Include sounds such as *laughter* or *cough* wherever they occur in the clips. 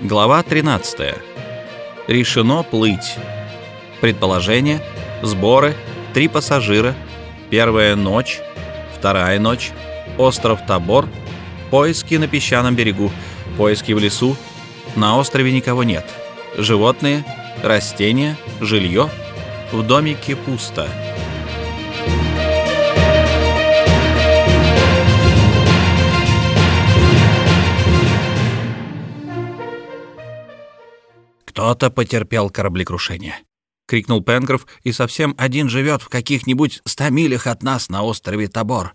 Глава 13. Решено плыть. Предположение, сборы, три пассажира, первая ночь, вторая ночь, остров Табор, поиски на песчаном берегу, поиски в лесу, на острове никого нет, животные, растения, жилье, в домике пусто. «Кто-то потерпел кораблекрушение», — крикнул Пенкроф, «и совсем один живет в каких-нибудь ста милях от нас на острове Табор.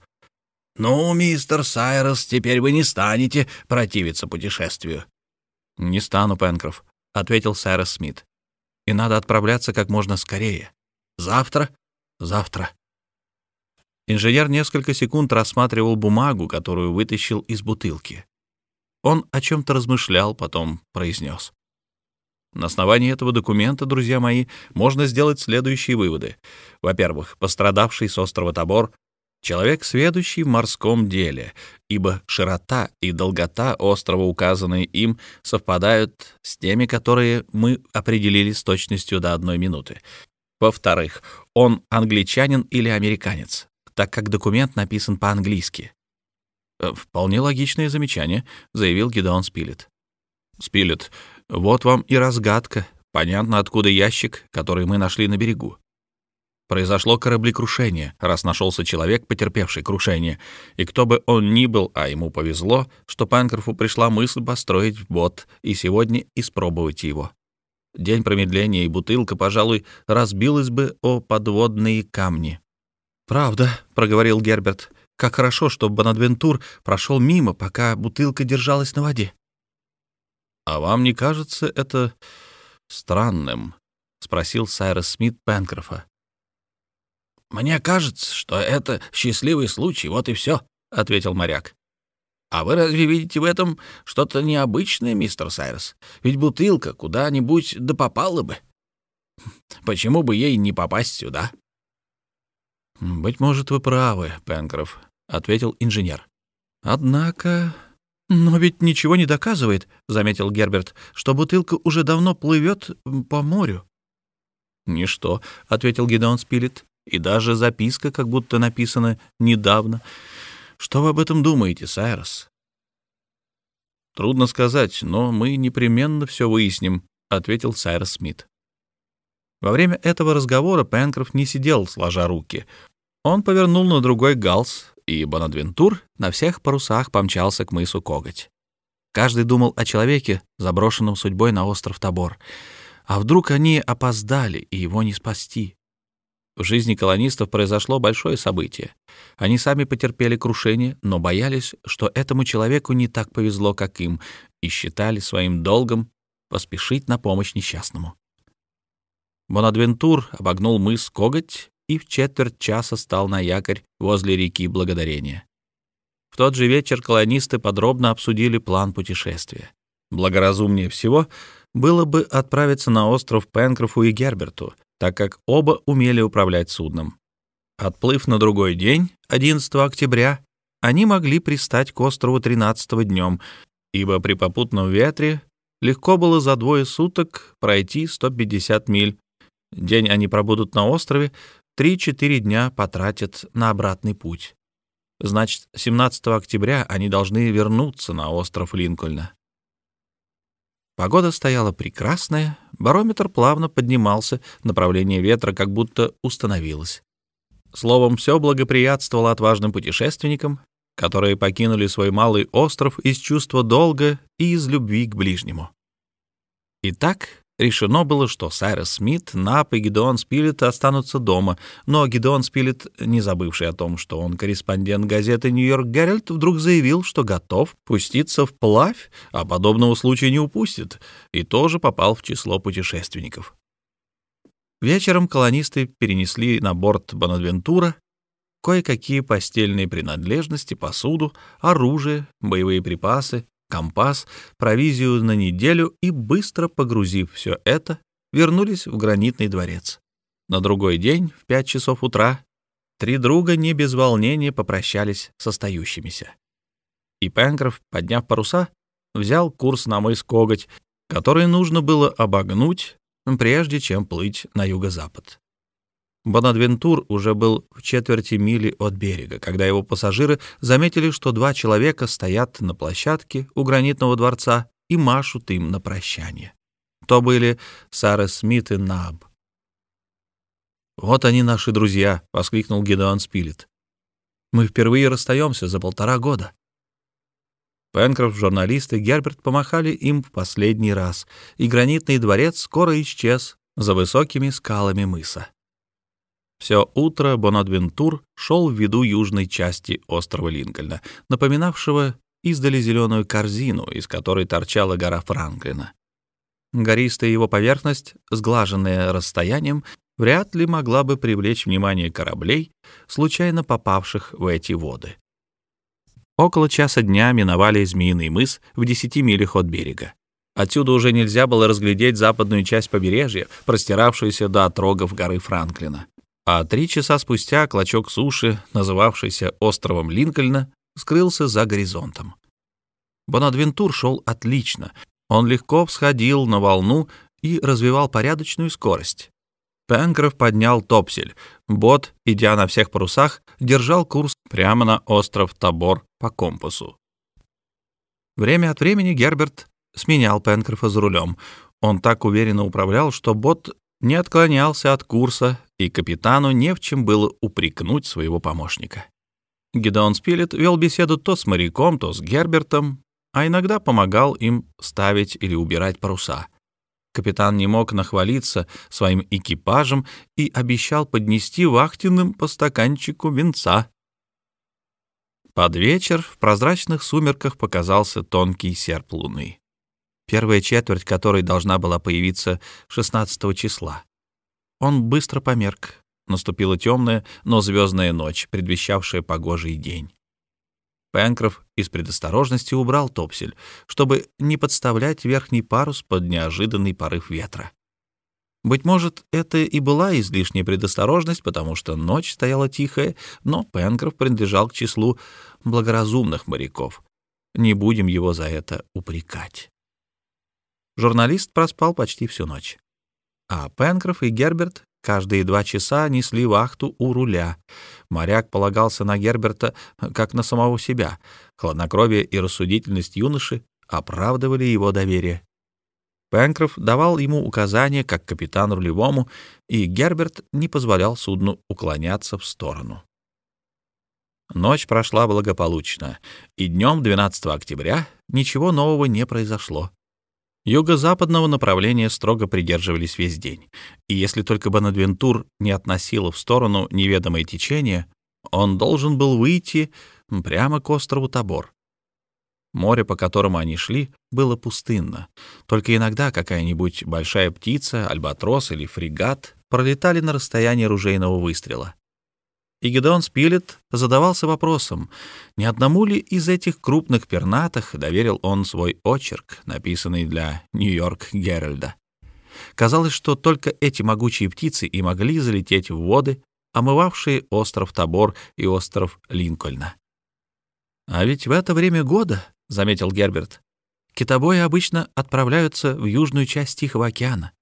Ну, мистер Сайрос, теперь вы не станете противиться путешествию». «Не стану, Пенкроф», — ответил Сайрос Смит. «И надо отправляться как можно скорее. Завтра? Завтра». Инженер несколько секунд рассматривал бумагу, которую вытащил из бутылки. Он о чем-то размышлял, потом произнес. На основании этого документа, друзья мои, можно сделать следующие выводы. Во-первых, пострадавший с острова Тобор — человек, сведущий в морском деле, ибо широта и долгота острова, указанные им, совпадают с теми, которые мы определили с точностью до одной минуты. Во-вторых, он англичанин или американец, так как документ написан по-английски. «Э, «Вполне логичное замечание», — заявил Гидеон Спилет. «Спилет, вот вам и разгадка. Понятно, откуда ящик, который мы нашли на берегу. Произошло кораблекрушение, раз нашелся человек, потерпевший крушение. И кто бы он ни был, а ему повезло, что Панкрофу пришла мысль построить бот и сегодня испробовать его. День промедления и бутылка, пожалуй, разбилась бы о подводные камни. «Правда», — проговорил Герберт, — «как хорошо, что Бонадвентур прошел мимо, пока бутылка держалась на воде». «А вам не кажется это странным?» — спросил Сайрос Смит Пенкрофа. «Мне кажется, что это счастливый случай, вот и все», — ответил моряк. «А вы разве видите в этом что-то необычное, мистер Сайрос? Ведь бутылка куда-нибудь да попала бы. Почему бы ей не попасть сюда?» «Быть может, вы правы, Пенкроф», — ответил инженер. «Однако «Но ведь ничего не доказывает», — заметил Герберт, «что бутылка уже давно плывет по морю». «Ничто», — ответил Гидеон Спилет, «и даже записка как будто написана недавно. Что вы об этом думаете, Сайрос?» «Трудно сказать, но мы непременно все выясним», — ответил Сайрос Смит. Во время этого разговора Пенкроф не сидел, сложа руки. Он повернул на другой галс, и Бонадвентур на всех парусах помчался к мысу Коготь. Каждый думал о человеке, заброшенном судьбой на остров Тобор. А вдруг они опоздали, и его не спасти? В жизни колонистов произошло большое событие. Они сами потерпели крушение, но боялись, что этому человеку не так повезло, как им, и считали своим долгом поспешить на помощь несчастному. Бонадвентур обогнул мыс Коготь и в четверть часа стал на якорь возле реки Благодарения. В тот же вечер колонисты подробно обсудили план путешествия. Благоразумнее всего было бы отправиться на остров Пенкрофу и Герберту, так как оба умели управлять судном. Отплыв на другой день, 11 октября, они могли пристать к острову 13 днем, ибо при попутном ветре легко было за двое суток пройти 150 миль. День они пробудут на острове, Три-четыре дня потратят на обратный путь. Значит, 17 октября они должны вернуться на остров Линкольна. Погода стояла прекрасная, барометр плавно поднимался, направление ветра как будто установилось. Словом, все благоприятствовало отважным путешественникам, которые покинули свой малый остров из чувства долга и из любви к ближнему. Итак, Решено было, что Сайрес Смит, Нап и Гидеон Спилет останутся дома, но Гидеон Спилет, не забывший о том, что он корреспондент газеты «Нью-Йорк Геральт», вдруг заявил, что готов пуститься вплавь, а подобного случая не упустит, и тоже попал в число путешественников. Вечером колонисты перенесли на борт Бонадвентура кое-какие постельные принадлежности, посуду, оружие, боевые припасы, компас, провизию на неделю и, быстро погрузив все это, вернулись в гранитный дворец. На другой день, в пять часов утра, три друга не без волнения попрощались с остающимися. И Пенкроф, подняв паруса, взял курс на мыс Коготь который нужно было обогнуть, прежде чем плыть на юго-запад. Бонадвентур уже был в четверти мили от берега, когда его пассажиры заметили, что два человека стоят на площадке у гранитного дворца и машут им на прощание. То были Сара Смит и Наб. «Вот они, наши друзья!» — воскликнул Гидеон Спилет. «Мы впервые расстаемся за полтора года». Пенкроф, журналист и Герберт помахали им в последний раз, и гранитный дворец скоро исчез за высокими скалами мыса. Все утро Бонадвентур шел в виду южной части острова Линкольна, напоминавшего издали зеленую корзину, из которой торчала гора Франклина. Гористая его поверхность, сглаженная расстоянием, вряд ли могла бы привлечь внимание кораблей, случайно попавших в эти воды. Около часа дня миновали Змеиный мыс в десяти милях от берега. Отсюда уже нельзя было разглядеть западную часть побережья, простиравшуюся до отрогов горы Франклина. А три часа спустя клочок суши, называвшийся островом Линкольна, скрылся за горизонтом. Бонадвентур шел отлично. Он легко всходил на волну и развивал порядочную скорость. Пенкроф поднял топсель. Бот, идя на всех парусах, держал курс прямо на остров Табор по компасу. Время от времени Герберт сменял Пенкрофа за рулем. Он так уверенно управлял, что бот не отклонялся от курса, и капитану не в чем было упрекнуть своего помощника. Гидеон Спилет вел беседу то с моряком, то с Гербертом, а иногда помогал им ставить или убирать паруса. Капитан не мог нахвалиться своим экипажем и обещал поднести вахтенным по стаканчику винца. Под вечер в прозрачных сумерках показался тонкий серп луны, первая четверть которой должна была появиться 16 числа. Он быстро померк. Наступила темная, но звездная ночь, предвещавшая погожий день. Пенкроф из предосторожности убрал топсель, чтобы не подставлять верхний парус под неожиданный порыв ветра. Быть может, это и была излишняя предосторожность, потому что ночь стояла тихая, но Пенкроф принадлежал к числу благоразумных моряков. Не будем его за это упрекать. Журналист проспал почти всю ночь. А Пенкроф и Герберт Каждые два часа несли вахту у руля. Моряк полагался на Герберта как на самого себя. Хладнокровие и рассудительность юноши оправдывали его доверие. Пенкроф давал ему указания как капитан рулевому, и Герберт не позволял судну уклоняться в сторону. Ночь прошла благополучно, и днем 12 октября ничего нового не произошло. Юго-западного направления строго придерживались весь день, и если только Бонадвентур не относило в сторону неведомое течение, он должен был выйти прямо к острову Табор. Море, по которому они шли, было пустынно. Только иногда какая-нибудь большая птица, альбатрос или фрегат пролетали на расстоянии ружейного выстрела. И Гедеон Спилет задавался вопросом, не одному ли из этих крупных пернатых доверил он свой очерк, написанный для Нью-Йорк Геральда. Казалось, что только эти могучие птицы и могли залететь в воды, омывавшие остров Табор и остров Линкольна. «А ведь в это время года, — заметил Герберт, — китобои обычно отправляются в южную часть Тихого океана.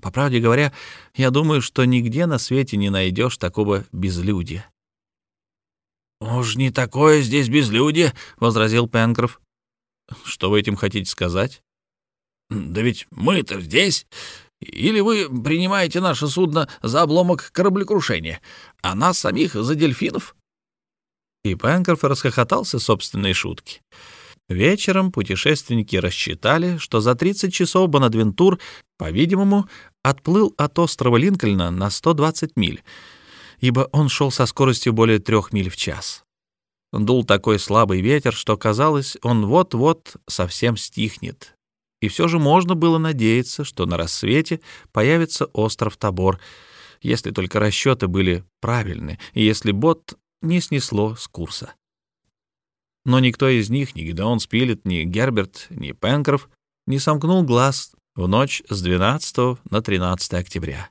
По правде говоря, я думаю, что нигде на свете не найдешь такого безлюдия. «Уж не такое здесь безлюдие», — возразил Пенкроф. «Что вы этим хотите сказать?» «Да ведь мы-то здесь. Или вы принимаете наше судно за обломок кораблекрушения, а нас самих за дельфинов?» И Пенкроф расхохотался собственной шутки. Вечером путешественники рассчитали, что за 30 часов Бонадвентур, по-видимому, отплыл от острова Линкольна на 120 миль, ибо он шел со скоростью более трех миль в час. Дул такой слабый ветер, что казалось, он вот-вот совсем стихнет. И все же можно было надеяться, что на рассвете появится остров Табор, если только расчеты были правильны, и если бот не снесло с курса. Но никто из них, ни Гидеон Спилет, ни Герберт, ни Пенкроф, не сомкнул глаз в ночь с 12 на 13 октября.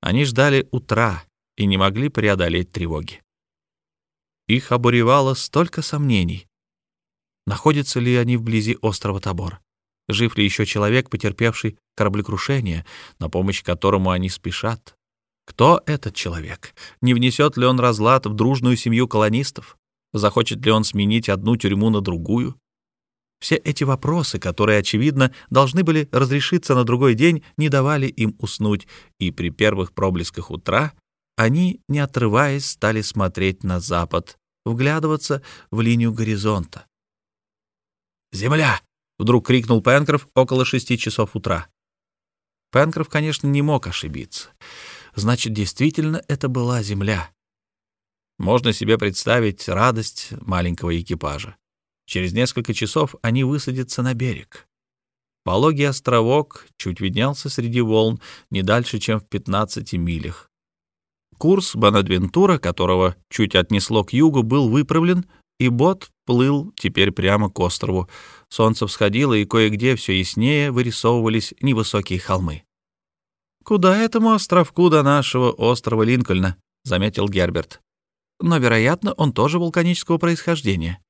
Они ждали утра и не могли преодолеть тревоги. Их обуревало столько сомнений. Находятся ли они вблизи острова Табор? Жив ли еще человек, потерпевший кораблекрушение, на помощь которому они спешат? Кто этот человек? Не внесет ли он разлад в дружную семью колонистов? Захочет ли он сменить одну тюрьму на другую? Все эти вопросы, которые, очевидно, должны были разрешиться на другой день, не давали им уснуть, и при первых проблесках утра они, не отрываясь, стали смотреть на запад, вглядываться в линию горизонта. «Земля!» — вдруг крикнул Пенкроф около шести часов утра. Пенкроф, конечно, не мог ошибиться. Значит, действительно, это была земля. Можно себе представить радость маленького экипажа. Через несколько часов они высадятся на берег. Пологий островок чуть виднелся среди волн не дальше, чем в 15 милях. Курс Бонадвентура, которого чуть отнесло к югу, был выправлен, и бот плыл теперь прямо к острову. Солнце всходило, и кое-где все яснее вырисовывались невысокие холмы. «Куда этому островку до нашего острова Линкольна?» — заметил Герберт. «Но, вероятно, он тоже вулканического происхождения».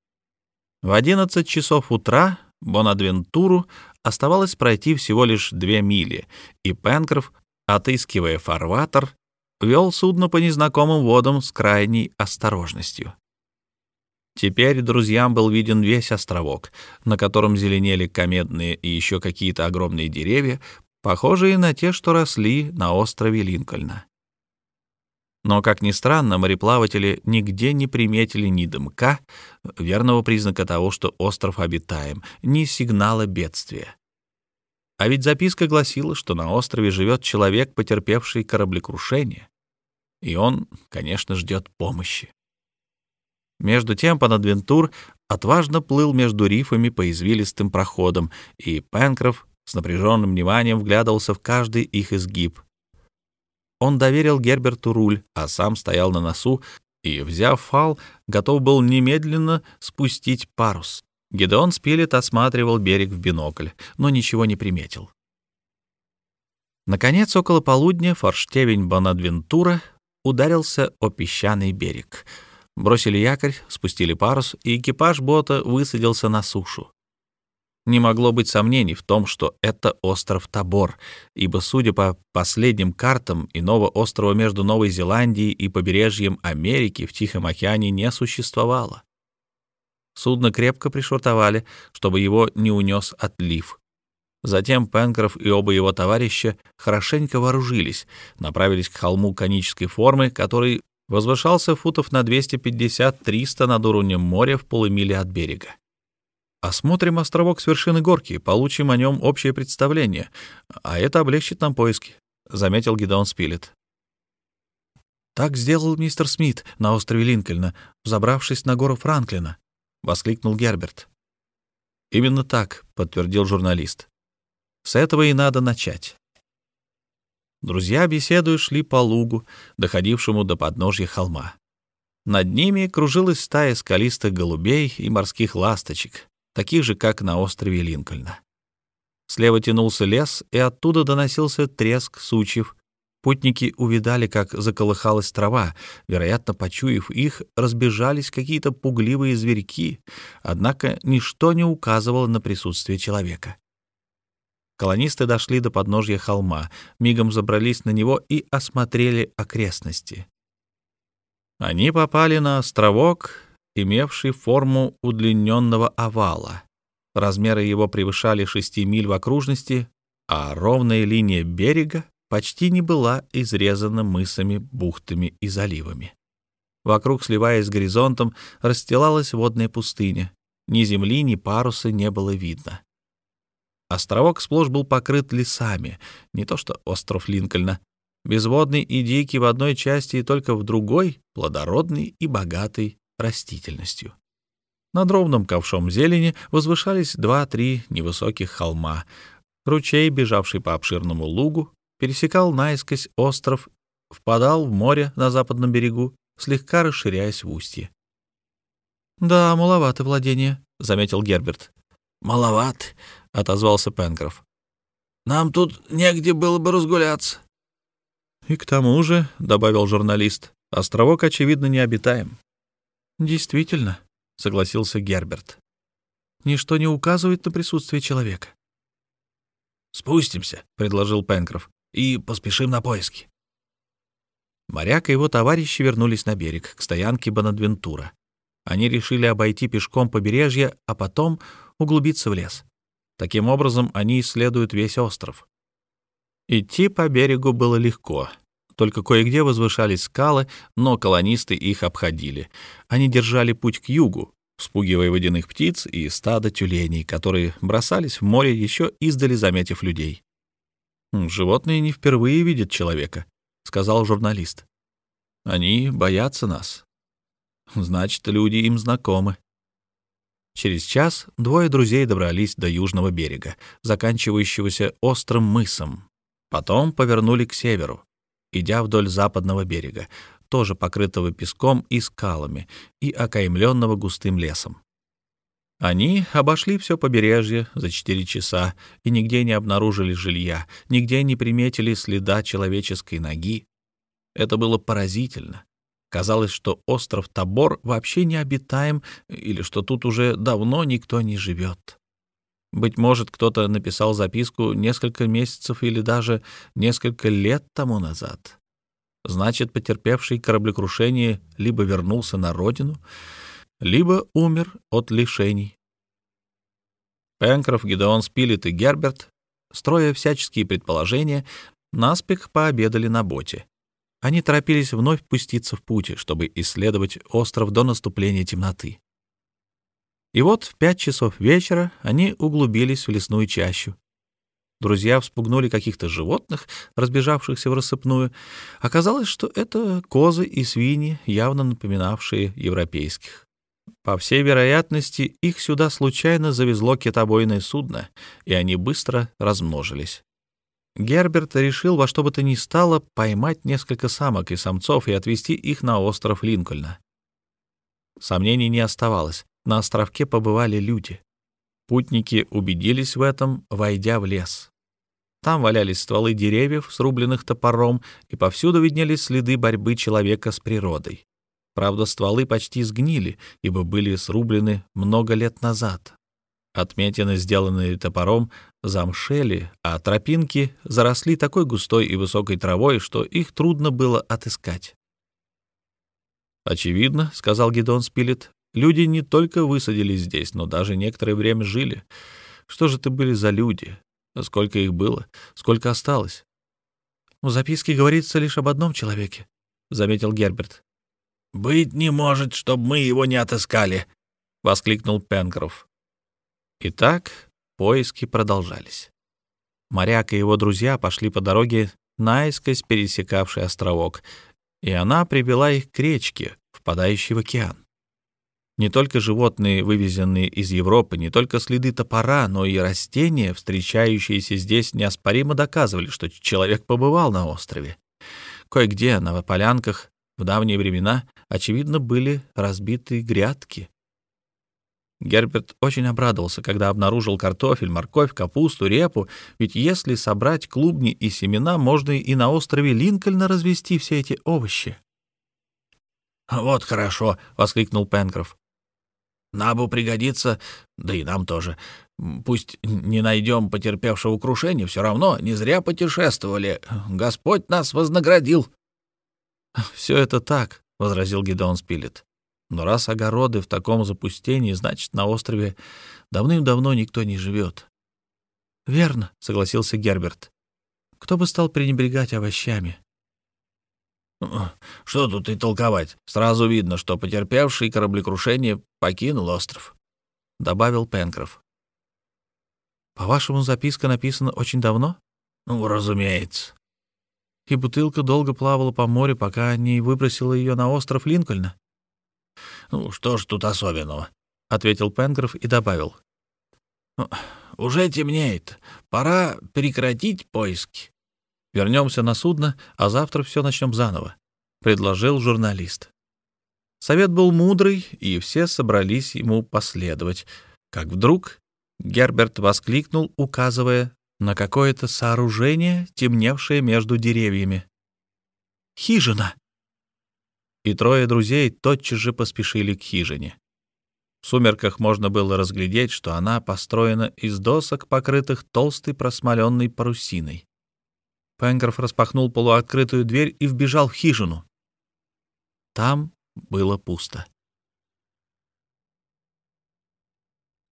В 11 часов утра Бонадвентуру оставалось пройти всего лишь две мили, и Пенкроф, отыскивая фарватер, вел судно по незнакомым водам с крайней осторожностью. Теперь друзьям был виден весь островок, на котором зеленели комедные и еще какие-то огромные деревья, похожие на те, что росли на острове Линкольна. Но, как ни странно, мореплаватели нигде не приметили ни дымка, верного признака того, что остров обитаем, ни сигнала бедствия. А ведь записка гласила, что на острове живет человек, потерпевший кораблекрушение, и он, конечно, ждет помощи. Между тем Панадвентур отважно плыл между рифами по извилистым проходам, и Пенкроф с напряженным вниманием вглядывался в каждый их изгиб, он доверил Герберту руль, а сам стоял на носу и, взяв фал, готов был немедленно спустить парус. Гедеон Спилет осматривал берег в бинокль, но ничего не приметил. Наконец, около полудня форштевень Бонадвентура ударился о песчаный берег. Бросили якорь, спустили парус, и экипаж бота высадился на сушу. Не могло быть сомнений в том, что это остров Табор, ибо, судя по последним картам, иного острова между Новой Зеландией и побережьем Америки в Тихом океане не существовало. Судно крепко пришвартовали, чтобы его не унес отлив. Затем Пенкроф и оба его товарища хорошенько вооружились, направились к холму конической формы, который возвышался футов на 250-300 над уровнем моря в полумиле от берега. Осмотрим островок с вершины горки, получим о нем общее представление, а это облегчит нам поиски», — заметил Гидеон Спилет. «Так сделал мистер Смит на острове Линкольна, взобравшись на гору Франклина», — воскликнул Герберт. «Именно так», — подтвердил журналист. «С этого и надо начать». Друзья, беседуя, шли по лугу, доходившему до подножья холма. Над ними кружилась стая скалистых голубей и морских ласточек таких же, как на острове Линкольна. Слева тянулся лес, и оттуда доносился треск сучьев. Путники увидали, как заколыхалась трава. Вероятно, почуяв их, разбежались какие-то пугливые зверьки, однако ничто не указывало на присутствие человека. Колонисты дошли до подножья холма, мигом забрались на него и осмотрели окрестности. Они попали на островок, имевший форму удлиненного овала. Размеры его превышали 6 миль в окружности, а ровная линия берега почти не была изрезана мысами, бухтами и заливами. Вокруг, сливаясь с горизонтом, расстилалась водная пустыня. Ни земли, ни паруса не было видно. Островок сплошь был покрыт лесами, не то что остров Линкольна, безводный и дикий в одной части и только в другой, плодородный и богатый растительностью. Над ровным ковшом зелени возвышались два-три невысоких холма. Ручей, бежавший по обширному лугу, пересекал наискось остров, впадал в море на западном берегу, слегка расширяясь в устье. «Да, маловато владение», — заметил Герберт. «Маловат», — отозвался Пенкроф. «Нам тут негде было бы разгуляться». «И к тому же», — добавил журналист, — «островок, очевидно, необитаем. «Действительно», — согласился Герберт. «Ничто не указывает на присутствие человека. «Спустимся», — предложил Пенкроф, — «и поспешим на поиски». Моряк и его товарищи вернулись на берег, к стоянке Бонадвентура. Они решили обойти пешком побережье, а потом углубиться в лес. Таким образом, они исследуют весь остров. Идти по берегу было легко. Только кое-где возвышались скалы, но колонисты их обходили. Они держали путь к югу, спугивая водяных птиц и стадо тюленей, которые бросались в море, еще издали заметив людей. «Животные не впервые видят человека», — сказал журналист. «Они боятся нас. Значит, люди им знакомы». Через час двое друзей добрались до южного берега, заканчивающегося острым мысом. Потом повернули к северу, идя вдоль западного берега, тоже покрытого песком и скалами и окаймленного густым лесом. Они обошли все побережье за четыре часа и нигде не обнаружили жилья, нигде не приметили следа человеческой ноги. Это было поразительно. Казалось, что остров Табор вообще не обитаем или что тут уже давно никто не живет. Быть может, кто-то написал записку несколько месяцев или даже несколько лет тому назад. Значит, потерпевший кораблекрушение либо вернулся на родину, либо умер от лишений. Пенкроф, Гидеон Спилет и Герберт, строя всяческие предположения, наспех пообедали на боте. Они торопились вновь пуститься в путь, чтобы исследовать остров до наступления темноты. И вот в пять часов вечера они углубились в лесную чащу. Друзья вспугнули каких-то животных, разбежавшихся в рассыпную. Оказалось, что это козы и свиньи, явно напоминавшие европейских. По всей вероятности, их сюда случайно завезло китобойное судно, и они быстро размножились. Герберт решил во что бы то ни стало поймать несколько самок и самцов и отвезти их на остров Линкольна. Сомнений не оставалось. На островке побывали люди. Путники убедились в этом, войдя в лес. Там валялись стволы деревьев, срубленных топором, и повсюду виднелись следы борьбы человека с природой. Правда, стволы почти сгнили, ибо были срублены много лет назад. Отметины, сделанные топором, замшели, а тропинки заросли такой густой и высокой травой, что их трудно было отыскать. «Очевидно», — сказал Гедон Спилет, Люди не только высадились здесь, но даже некоторое время жили. Что же это были за люди? Сколько их было? Сколько осталось? — В записке говорится лишь об одном человеке, — заметил Герберт. — Быть не может, чтобы мы его не отыскали, — воскликнул Пенкроф. Итак, поиски продолжались. Моряк и его друзья пошли по дороге, наискось пересекавшей островок, и она привела их к речке, впадающей в океан. Не только животные, вывезенные из Европы, не только следы топора, но и растения, встречающиеся здесь, неоспоримо доказывали, что человек побывал на острове. Кое-где на полянках в давние времена, очевидно, были разбиты грядки. Герберт очень обрадовался, когда обнаружил картофель, морковь, капусту, репу, ведь если собрать клубни и семена, можно и на острове Линкольна развести все эти овощи. «Вот хорошо!» — воскликнул Пенкроф. Набу пригодится, да и нам тоже. Пусть не найдем потерпевшего крушения, все равно не зря путешествовали. Господь нас вознаградил. — Все это так, — возразил Гедеон Спилет. Но раз огороды в таком запустении, значит, на острове давным-давно никто не живет. — Верно, — согласился Герберт. — Кто бы стал пренебрегать овощами? *clears throat* Что тут и толковать? Сразу видно, что потерпевший кораблекрушение покинул остров», — добавил Пенкроф. «По-вашему, записка написана очень давно?» «Ну, разумеется». «И бутылка долго плавала по морю, пока не выбросила ее на остров Линкольна?» «Ну, что ж тут особенного?» — ответил Пенкроф и добавил. «Ну, «Уже темнеет. Пора прекратить поиски». Вернемся на судно, а завтра все начнем заново», — предложил журналист. Совет был мудрый, и все собрались ему последовать. Как вдруг Герберт воскликнул, указывая на какое-то сооружение, темневшее между деревьями. «Хижина!» И трое друзей тотчас же поспешили к хижине. В сумерках можно было разглядеть, что она построена из досок, покрытых толстой просмоленной парусиной. Пенгроф распахнул полуоткрытую дверь и вбежал в хижину. Там было пусто.